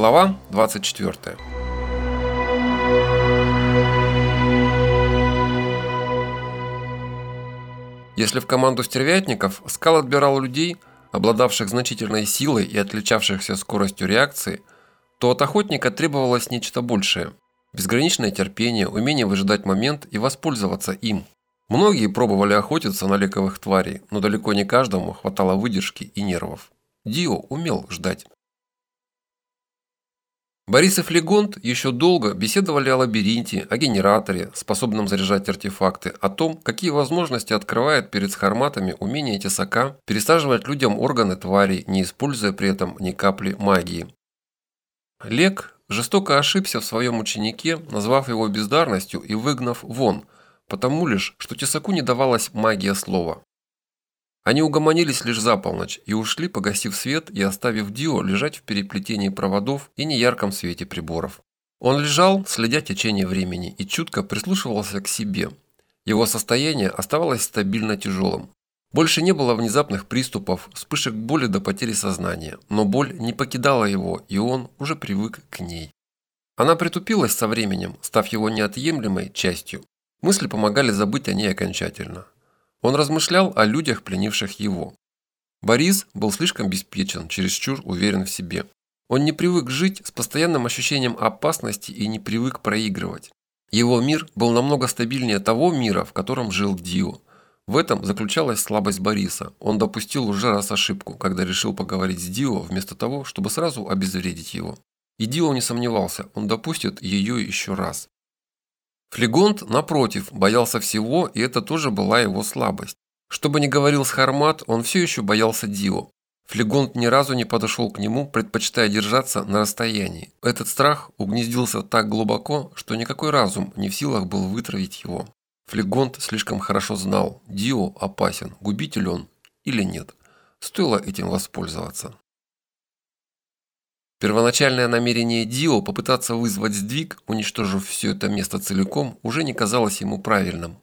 Глава 24. Если в команду стервятников Скал отбирал людей, обладавших значительной силой и отличавшихся скоростью реакции, то от охотника требовалось нечто большее – безграничное терпение, умение выжидать момент и воспользоваться им. Многие пробовали охотиться на лековых тварей, но далеко не каждому хватало выдержки и нервов. Дио умел ждать. Борисов Легонт еще долго беседовали о лабиринте, о генераторе, способном заряжать артефакты, о том, какие возможности открывает перед схарматами умение тесака пересаживать людям органы тварей, не используя при этом ни капли магии. Лек жестоко ошибся в своем ученике, назвав его бездарностью и выгнав вон, потому лишь, что тесаку не давалась магия слова. Они угомонились лишь за полночь и ушли, погасив свет и оставив Дио лежать в переплетении проводов и неярком свете приборов. Он лежал, следя течение времени, и чутко прислушивался к себе. Его состояние оставалось стабильно тяжелым. Больше не было внезапных приступов, вспышек боли до потери сознания, но боль не покидала его, и он уже привык к ней. Она притупилась со временем, став его неотъемлемой частью. Мысли помогали забыть о ней окончательно. Он размышлял о людях, пленивших его. Борис был слишком беспечен, чересчур уверен в себе. Он не привык жить с постоянным ощущением опасности и не привык проигрывать. Его мир был намного стабильнее того мира, в котором жил Дио. В этом заключалась слабость Бориса. Он допустил уже раз ошибку, когда решил поговорить с Дио, вместо того, чтобы сразу обезвредить его. И Дио не сомневался, он допустит ее еще раз. Флегонт, напротив, боялся всего, и это тоже была его слабость. Что бы ни говорил Схармат, он все еще боялся Дио. Флегонт ни разу не подошел к нему, предпочитая держаться на расстоянии. Этот страх угнездился так глубоко, что никакой разум не в силах был вытравить его. Флегонт слишком хорошо знал, Дио опасен, губитель он или нет. Стоило этим воспользоваться. Первоначальное намерение Дио попытаться вызвать сдвиг, уничтожив все это место целиком, уже не казалось ему правильным.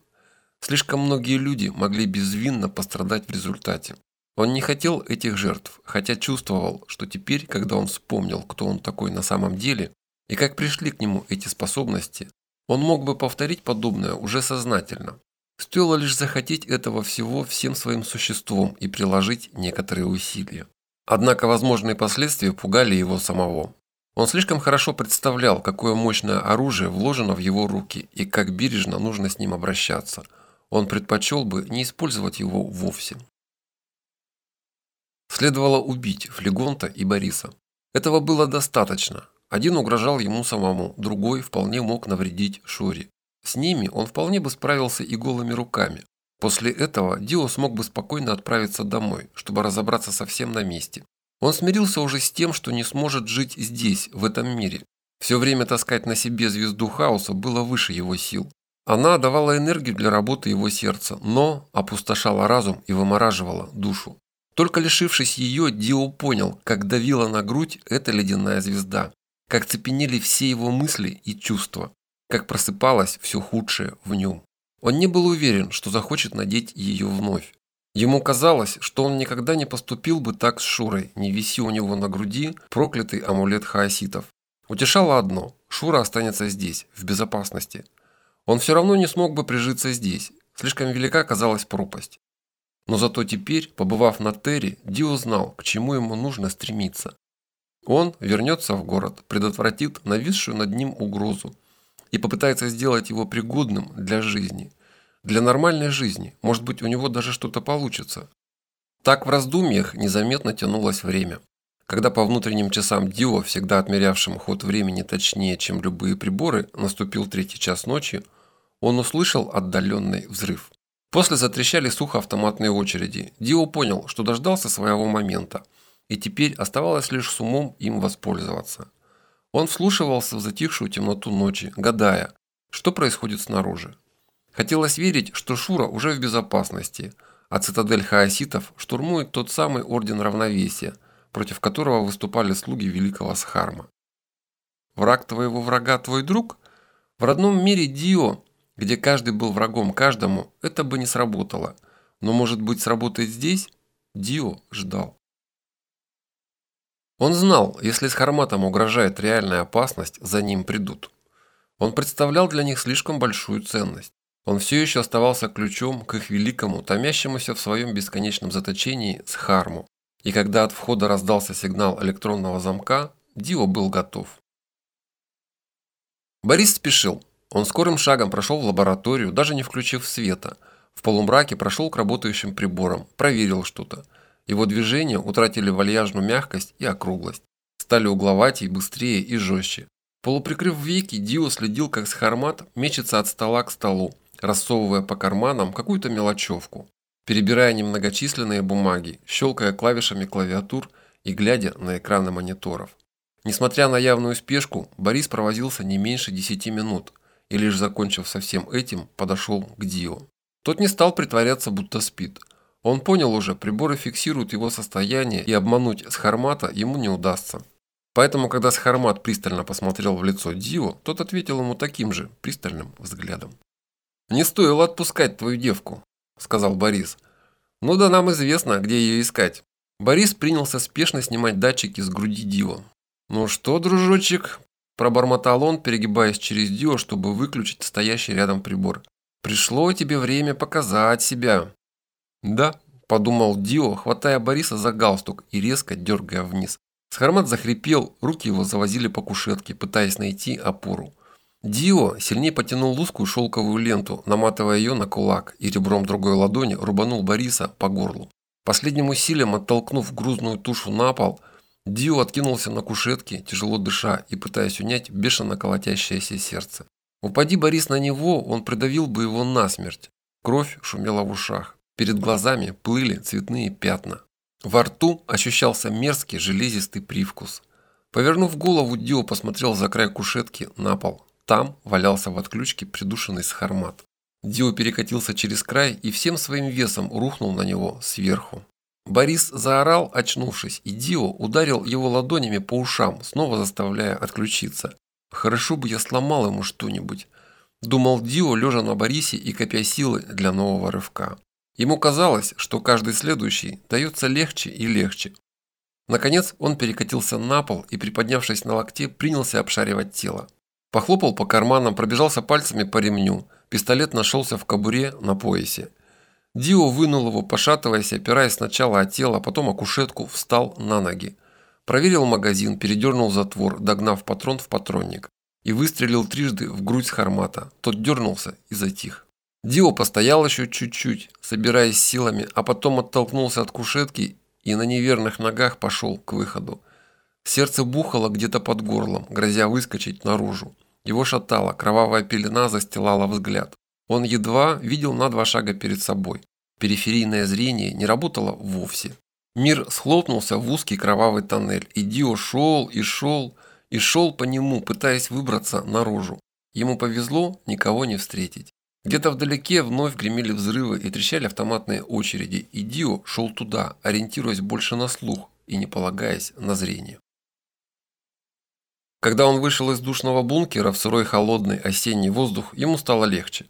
Слишком многие люди могли безвинно пострадать в результате. Он не хотел этих жертв, хотя чувствовал, что теперь, когда он вспомнил, кто он такой на самом деле, и как пришли к нему эти способности, он мог бы повторить подобное уже сознательно. Стоило лишь захотеть этого всего всем своим существом и приложить некоторые усилия. Однако возможные последствия пугали его самого. Он слишком хорошо представлял, какое мощное оружие вложено в его руки и как бережно нужно с ним обращаться. Он предпочел бы не использовать его вовсе. Следовало убить Флегонта и Бориса. Этого было достаточно. Один угрожал ему самому, другой вполне мог навредить Шуре. С ними он вполне бы справился и голыми руками, После этого Дио смог бы спокойно отправиться домой, чтобы разобраться совсем на месте. Он смирился уже с тем, что не сможет жить здесь, в этом мире. Все время таскать на себе звезду хаоса было выше его сил. Она давала энергию для работы его сердца, но опустошала разум и вымораживала душу. Только лишившись ее, Дио понял, как давила на грудь эта ледяная звезда, как цепенели все его мысли и чувства, как просыпалось все худшее в нем. Он не был уверен, что захочет надеть ее вновь. Ему казалось, что он никогда не поступил бы так с Шурой, не виси у него на груди проклятый амулет хаоситов. Утешало одно – Шура останется здесь, в безопасности. Он все равно не смог бы прижиться здесь, слишком велика казалась пропасть. Но зато теперь, побывав на Терри, Дио знал, к чему ему нужно стремиться. Он вернется в город, предотвратит нависшую над ним угрозу и попытается сделать его пригодным для жизни. Для нормальной жизни. Может быть, у него даже что-то получится. Так в раздумьях незаметно тянулось время. Когда по внутренним часам Дио, всегда отмерявшим ход времени точнее, чем любые приборы, наступил третий час ночи, он услышал отдаленный взрыв. После затрещали сухо автоматные очереди. Дио понял, что дождался своего момента, и теперь оставалось лишь с умом им воспользоваться. Он вслушивался в затихшую темноту ночи, гадая, что происходит снаружи. Хотелось верить, что Шура уже в безопасности, а цитадель хаоситов штурмует тот самый Орден Равновесия, против которого выступали слуги Великого Схарма. Враг твоего врага твой друг? В родном мире Дио, где каждый был врагом каждому, это бы не сработало. Но может быть сработает здесь? Дио ждал. Он знал, если с Харматом угрожает реальная опасность, за ним придут. Он представлял для них слишком большую ценность. Он все еще оставался ключом к их великому, томящемуся в своем бесконечном заточении с Харму. И когда от входа раздался сигнал электронного замка, Дио был готов. Борис спешил. Он скорым шагом прошел в лабораторию, даже не включив света. В полумраке прошел к работающим приборам, проверил что-то. Его движения утратили вальяжную мягкость и округлость. Стали угловатее, быстрее и жестче. Полуприкрыв веки, Дио следил, как схармат мечется от стола к столу, рассовывая по карманам какую-то мелочевку, перебирая немногочисленные бумаги, щелкая клавишами клавиатур и глядя на экраны мониторов. Несмотря на явную спешку, Борис провозился не меньше 10 минут и лишь закончив со всем этим, подошел к Дио. Тот не стал притворяться, будто спит. Он понял уже, приборы фиксируют его состояние, и обмануть Схармата ему не удастся. Поэтому, когда Схармат пристально посмотрел в лицо Дио, тот ответил ему таким же пристальным взглядом. «Не стоило отпускать твою девку», – сказал Борис. «Ну да нам известно, где ее искать». Борис принялся спешно снимать датчики с груди Дио. «Ну что, дружочек?» – пробормотал он, перегибаясь через Дио, чтобы выключить стоящий рядом прибор. «Пришло тебе время показать себя». «Да», – подумал Дио, хватая Бориса за галстук и резко дергая вниз. Схармат захрипел, руки его завозили по кушетке, пытаясь найти опору. Дио сильнее потянул узкую шелковую ленту, наматывая ее на кулак, и ребром другой ладони рубанул Бориса по горлу. Последним усилием оттолкнув грузную тушу на пол, Дио откинулся на кушетке, тяжело дыша и пытаясь унять бешено колотящееся сердце. Упади Борис на него, он придавил бы его насмерть. Кровь шумела в ушах. Перед глазами плыли цветные пятна. Во рту ощущался мерзкий железистый привкус. Повернув голову, Дио посмотрел за край кушетки на пол. Там валялся в отключке придушенный схармат. Дио перекатился через край и всем своим весом рухнул на него сверху. Борис заорал, очнувшись, и Дио ударил его ладонями по ушам, снова заставляя отключиться. «Хорошо бы я сломал ему что-нибудь», – думал Дио, лежа на Борисе и копя силы для нового рывка. Ему казалось, что каждый следующий дается легче и легче. Наконец он перекатился на пол и, приподнявшись на локте, принялся обшаривать тело. Похлопал по карманам, пробежался пальцами по ремню. Пистолет нашелся в кобуре на поясе. Дио вынул его, пошатываясь, опираясь сначала о тело, а потом о кушетку, встал на ноги. Проверил магазин, передернул затвор, догнав патрон в патронник. И выстрелил трижды в грудь Хармата. Тот дернулся и затих. Дио постоял еще чуть-чуть, собираясь силами, а потом оттолкнулся от кушетки и на неверных ногах пошел к выходу. Сердце бухало где-то под горлом, грозя выскочить наружу. Его шатало, кровавая пелена застилала взгляд. Он едва видел на два шага перед собой. Периферийное зрение не работало вовсе. Мир схлопнулся в узкий кровавый тоннель, и Дио шел и шел, и шел по нему, пытаясь выбраться наружу. Ему повезло никого не встретить. Где-то вдалеке вновь гремели взрывы и трещали автоматные очереди, и Дио шел туда, ориентируясь больше на слух и не полагаясь на зрение. Когда он вышел из душного бункера в сырой холодный осенний воздух, ему стало легче.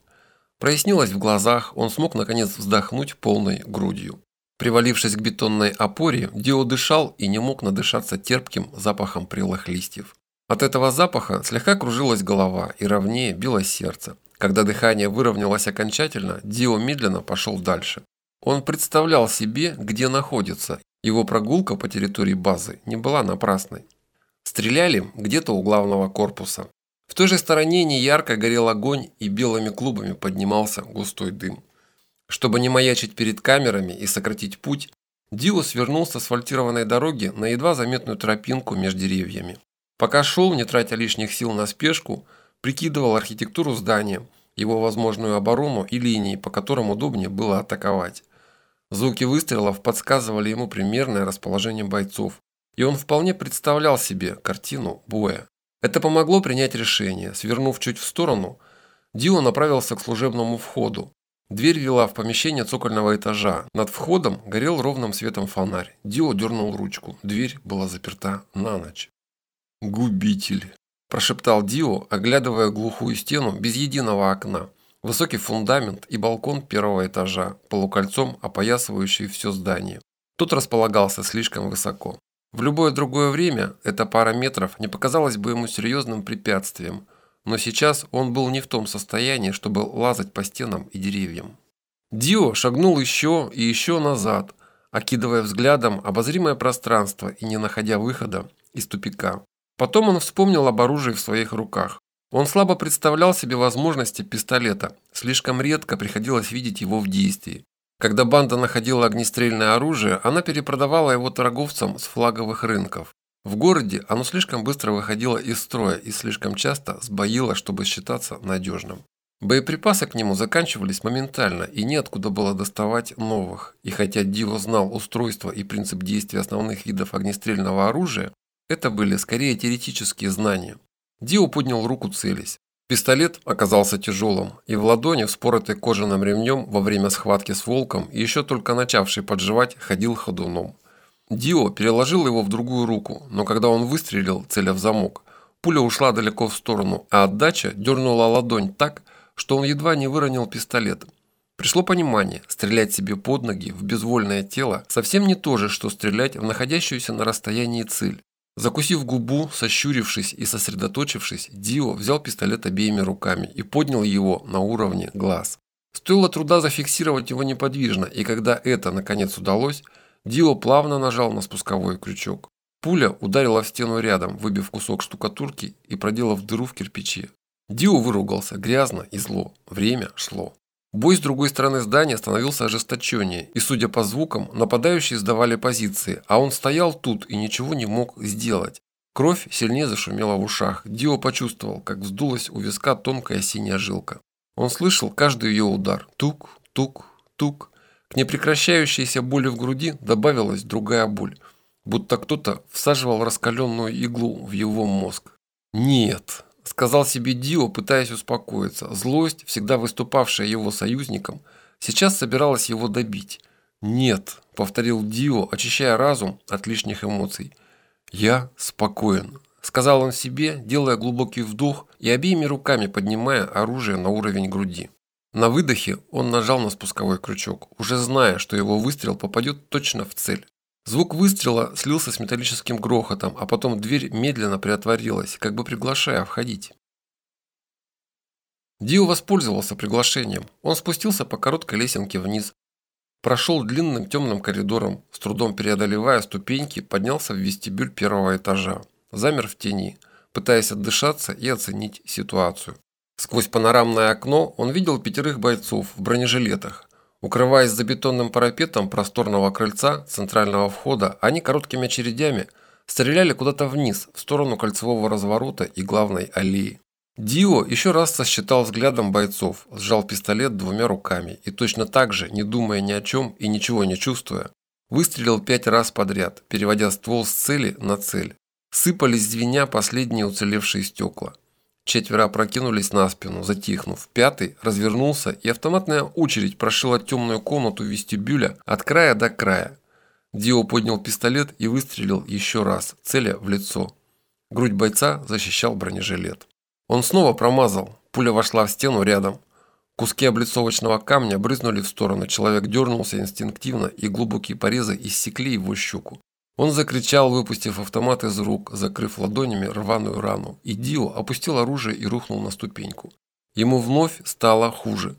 Прояснилось в глазах, он смог наконец вздохнуть полной грудью. Привалившись к бетонной опоре, Дио дышал и не мог надышаться терпким запахом прелых листьев. От этого запаха слегка кружилась голова и ровнее билось сердце. Когда дыхание выровнялось окончательно, Дио медленно пошел дальше. Он представлял себе, где находится. Его прогулка по территории базы не была напрасной. Стреляли где-то у главного корпуса. В той же стороне неярко горел огонь и белыми клубами поднимался густой дым. Чтобы не маячить перед камерами и сократить путь, Дио свернул с асфальтированной дороги на едва заметную тропинку между деревьями. Пока шел, не тратя лишних сил на спешку, прикидывал архитектуру здания, его возможную оборону и линии, по которым удобнее было атаковать. Звуки выстрелов подсказывали ему примерное расположение бойцов, и он вполне представлял себе картину боя. Это помогло принять решение. Свернув чуть в сторону, Дио направился к служебному входу. Дверь вела в помещение цокольного этажа. Над входом горел ровным светом фонарь. Дио дернул ручку. Дверь была заперта на ночь. «Губитель!» – прошептал Дио, оглядывая глухую стену без единого окна. Высокий фундамент и балкон первого этажа, полукольцом опоясывающий все здание. Тут располагался слишком высоко. В любое другое время эта пара метров не показалась бы ему серьезным препятствием, но сейчас он был не в том состоянии, чтобы лазать по стенам и деревьям. Дио шагнул еще и еще назад, окидывая взглядом обозримое пространство и не находя выхода из тупика. Потом он вспомнил об оружии в своих руках. Он слабо представлял себе возможности пистолета, слишком редко приходилось видеть его в действии. Когда банда находила огнестрельное оружие, она перепродавала его торговцам с флаговых рынков. В городе оно слишком быстро выходило из строя и слишком часто сбоило, чтобы считаться надежным. Боеприпасы к нему заканчивались моментально, и неоткуда было доставать новых. И хотя Дио знал устройство и принцип действия основных видов огнестрельного оружия, это были скорее теоретические знания. Дио поднял руку целясь. Пистолет оказался тяжелым, и в ладони, вспоротой кожаным ремнем во время схватки с волком, еще только начавший подживать, ходил ходуном. Дио переложил его в другую руку, но когда он выстрелил, целя в замок, пуля ушла далеко в сторону, а отдача дернула ладонь так, что он едва не выронил пистолет. Пришло понимание, стрелять себе под ноги в безвольное тело совсем не то же, что стрелять в находящуюся на расстоянии цель. Закусив губу, сощурившись и сосредоточившись, Дио взял пистолет обеими руками и поднял его на уровне глаз. Стоило труда зафиксировать его неподвижно, и когда это наконец удалось, Дио плавно нажал на спусковой крючок. Пуля ударила в стену рядом, выбив кусок штукатурки и проделав дыру в кирпиче. Дио выругался грязно и зло. Время шло. Бой с другой стороны здания становился ожесточеннее, и, судя по звукам, нападающие сдавали позиции, а он стоял тут и ничего не мог сделать. Кровь сильнее зашумела в ушах. Дио почувствовал, как вздулась у виска тонкая синяя жилка. Он слышал каждый ее удар. Тук, тук, тук. К непрекращающейся боли в груди добавилась другая боль, будто кто-то всаживал раскаленную иглу в его мозг. Нет, сказал себе Дио, пытаясь успокоиться. Злость, всегда выступавшая его союзником, сейчас собиралась его добить. «Нет», – повторил Дио, очищая разум от лишних эмоций. «Я спокоен», – сказал он себе, делая глубокий вдох и обеими руками поднимая оружие на уровень груди. На выдохе он нажал на спусковой крючок, уже зная, что его выстрел попадет точно в цель. Звук выстрела слился с металлическим грохотом, а потом дверь медленно приотворилась, как бы приглашая входить. Дио воспользовался приглашением. Он спустился по короткой лесенке вниз, прошел длинным темным коридором, с трудом преодолевая ступеньки, поднялся в вестибюль первого этажа, замер в тени, пытаясь отдышаться и оценить ситуацию. Сквозь панорамное окно он видел пятерых бойцов в бронежилетах, Укрываясь за бетонным парапетом просторного крыльца центрального входа, они короткими очередями стреляли куда-то вниз, в сторону кольцевого разворота и главной аллеи. Дио еще раз сосчитал взглядом бойцов, сжал пистолет двумя руками и точно так же, не думая ни о чем и ничего не чувствуя, выстрелил пять раз подряд, переводя ствол с цели на цель. Сыпались звеня последние уцелевшие стекла. Четверо опрокинулись на спину, затихнув. Пятый развернулся, и автоматная очередь прошила темную комнату вестибюля от края до края. Дио поднял пистолет и выстрелил еще раз, целя в лицо. Грудь бойца защищал бронежилет. Он снова промазал. Пуля вошла в стену рядом. Куски облицовочного камня брызнули в сторону. Человек дернулся инстинктивно, и глубокие порезы иссекли его щеку. Он закричал, выпустив автомат из рук, закрыв ладонями рваную рану, и Дио опустил оружие и рухнул на ступеньку. Ему вновь стало хуже.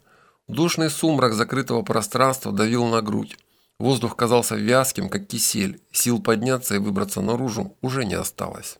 Душный сумрак закрытого пространства давил на грудь. Воздух казался вязким, как кисель. Сил подняться и выбраться наружу уже не осталось.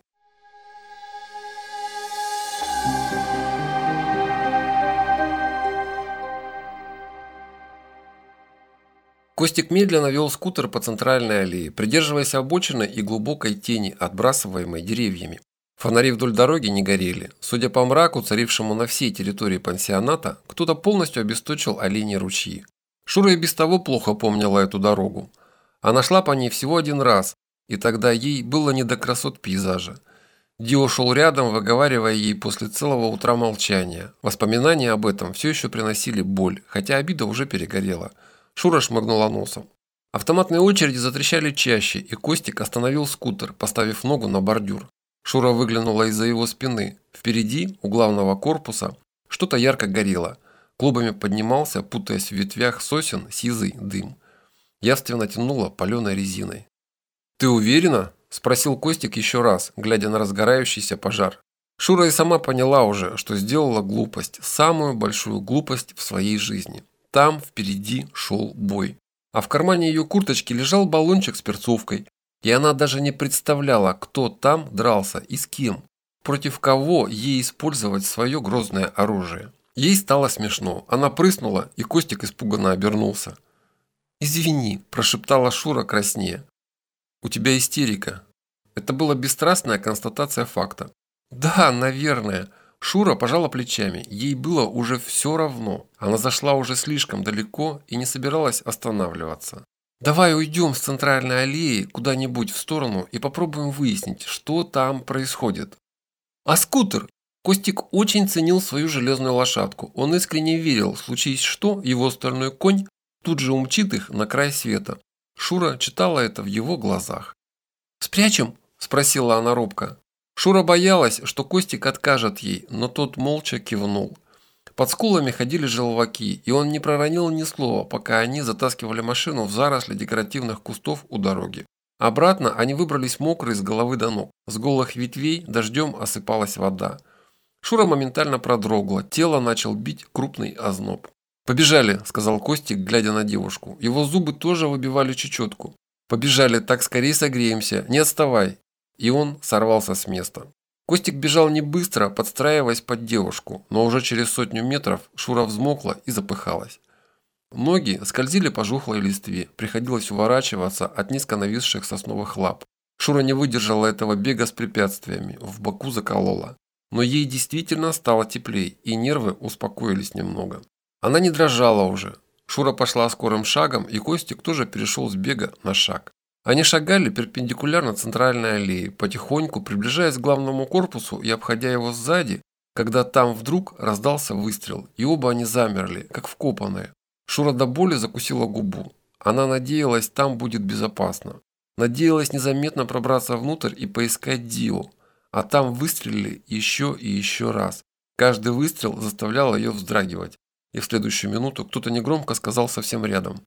Костик медленно вел скутер по центральной аллее, придерживаясь обочины и глубокой тени, отбрасываемой деревьями. Фонари вдоль дороги не горели. Судя по мраку, царившему на всей территории пансионата, кто-то полностью обесточил оленьи ручьи. Шура и без того плохо помнила эту дорогу. Она шла по ней всего один раз, и тогда ей было не до красот пейзажа. Дио шел рядом, выговаривая ей после целого утра молчания. Воспоминания об этом все еще приносили боль, хотя обида уже перегорела – Шура шмыгнула носом. Автоматные очереди затрещали чаще, и Костик остановил скутер, поставив ногу на бордюр. Шура выглянула из-за его спины. Впереди, у главного корпуса, что-то ярко горело. Клубами поднимался, путаясь в ветвях сосен, сизый дым. Явственно тянуло паленой резиной. «Ты уверена?» – спросил Костик еще раз, глядя на разгорающийся пожар. Шура и сама поняла уже, что сделала глупость, самую большую глупость в своей жизни. Там впереди шел бой. А в кармане ее курточки лежал баллончик с перцовкой, и она даже не представляла, кто там дрался и с кем, против кого ей использовать свое грозное оружие. Ей стало смешно. Она прыснула, и Костик испуганно обернулся. «Извини», – прошептала Шура краснее. «У тебя истерика». Это была бесстрастная констатация факта. «Да, наверное». Шура пожала плечами. Ей было уже все равно. Она зашла уже слишком далеко и не собиралась останавливаться. «Давай уйдем с центральной аллеи куда-нибудь в сторону и попробуем выяснить, что там происходит». «А скутер?» Костик очень ценил свою железную лошадку. Он искренне верил, случись что, его стальной конь тут же умчит их на край света. Шура читала это в его глазах. «Спрячем?» – спросила она робко. Шура боялась, что Костик откажет ей, но тот молча кивнул. Под скулами ходили желваки, и он не проронил ни слова, пока они затаскивали машину в заросли декоративных кустов у дороги. Обратно они выбрались мокрые с головы до ног. С голых ветвей дождем осыпалась вода. Шура моментально продрогла, тело начал бить крупный озноб. «Побежали», – сказал Костик, глядя на девушку. Его зубы тоже выбивали чечетку. «Побежали, так скорее согреемся, не отставай». И он сорвался с места. Костик бежал не быстро, подстраиваясь под девушку, но уже через сотню метров Шура взмокла и запыхалась. Ноги скользили по жухлой листве, приходилось уворачиваться от низко нависших сосновых лап. Шура не выдержала этого бега с препятствиями, в боку заколола. Но ей действительно стало теплей, и нервы успокоились немного. Она не дрожала уже. Шура пошла скорым шагом, и Костик тоже перешел с бега на шаг. Они шагали перпендикулярно центральной аллее, потихоньку приближаясь к главному корпусу и обходя его сзади, когда там вдруг раздался выстрел, и оба они замерли, как вкопанные. Шура до боли закусила губу. Она надеялась, там будет безопасно. Надеялась незаметно пробраться внутрь и поискать Дио, а там выстрелили еще и еще раз. Каждый выстрел заставлял ее вздрагивать. И в следующую минуту кто-то негромко сказал совсем рядом.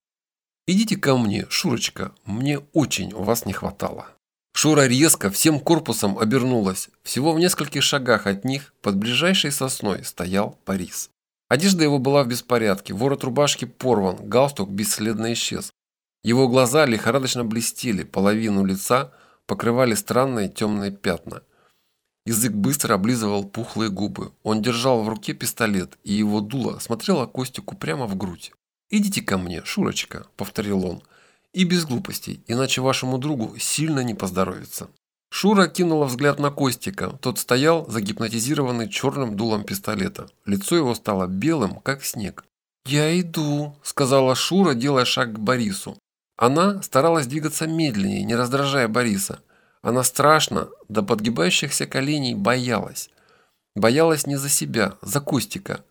«Идите ко мне, Шурочка, мне очень вас не хватало». Шура резко всем корпусом обернулась. Всего в нескольких шагах от них под ближайшей сосной стоял Парис. Одежда его была в беспорядке, ворот рубашки порван, галстук бесследно исчез. Его глаза лихорадочно блестели, половину лица покрывали странные темные пятна. Язык быстро облизывал пухлые губы. Он держал в руке пистолет, и его дуло смотрело Костику прямо в грудь. «Идите ко мне, Шурочка», – повторил он. «И без глупостей, иначе вашему другу сильно не поздоровится». Шура кинула взгляд на Костика. Тот стоял, загипнотизированный черным дулом пистолета. Лицо его стало белым, как снег. «Я иду», – сказала Шура, делая шаг к Борису. Она старалась двигаться медленнее, не раздражая Бориса. Она страшно, до подгибающихся коленей боялась. Боялась не за себя, за Костика.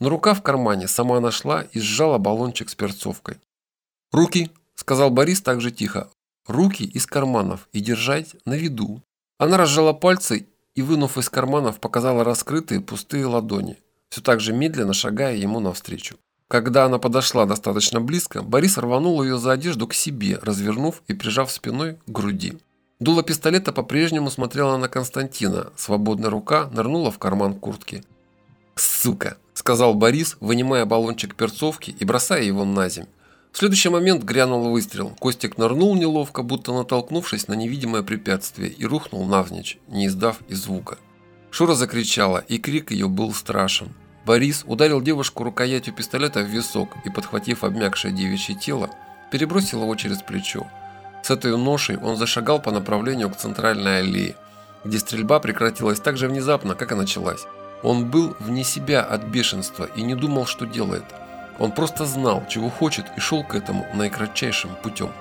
Но рука в кармане сама нашла и сжала баллончик с перцовкой. «Руки!» – сказал Борис так же тихо. «Руки из карманов и держать на виду». Она разжала пальцы и, вынув из карманов, показала раскрытые пустые ладони, все так же медленно шагая ему навстречу. Когда она подошла достаточно близко, Борис рванул ее за одежду к себе, развернув и прижав спиной к груди. Дуло пистолета по-прежнему смотрела на Константина. Свободная рука нырнула в карман куртки. «Сука!» – сказал Борис, вынимая баллончик перцовки и бросая его на земь. В следующий момент грянул выстрел. Костик нырнул неловко, будто натолкнувшись на невидимое препятствие, и рухнул навзничь, не издав и звука. Шура закричала, и крик ее был страшен. Борис ударил девушку рукоятью пистолета в висок и, подхватив обмякшее девичье тело, перебросил его через плечо. С этой ношей он зашагал по направлению к центральной аллее, где стрельба прекратилась так же внезапно, как и началась. Он был вне себя от бешенства и не думал, что делает. Он просто знал, чего хочет и шел к этому наикратчайшим путем.